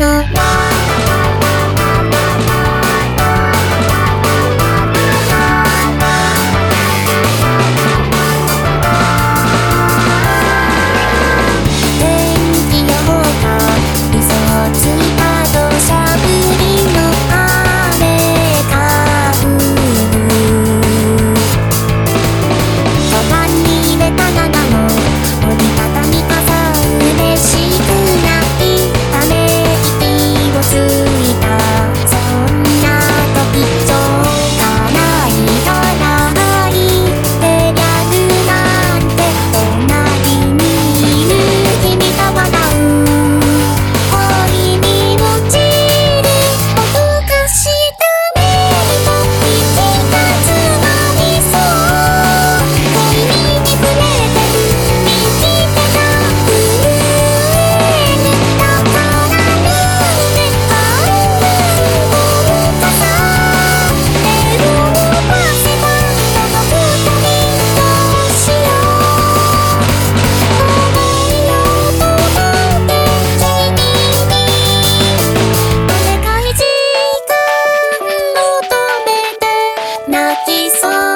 no 泣きそう。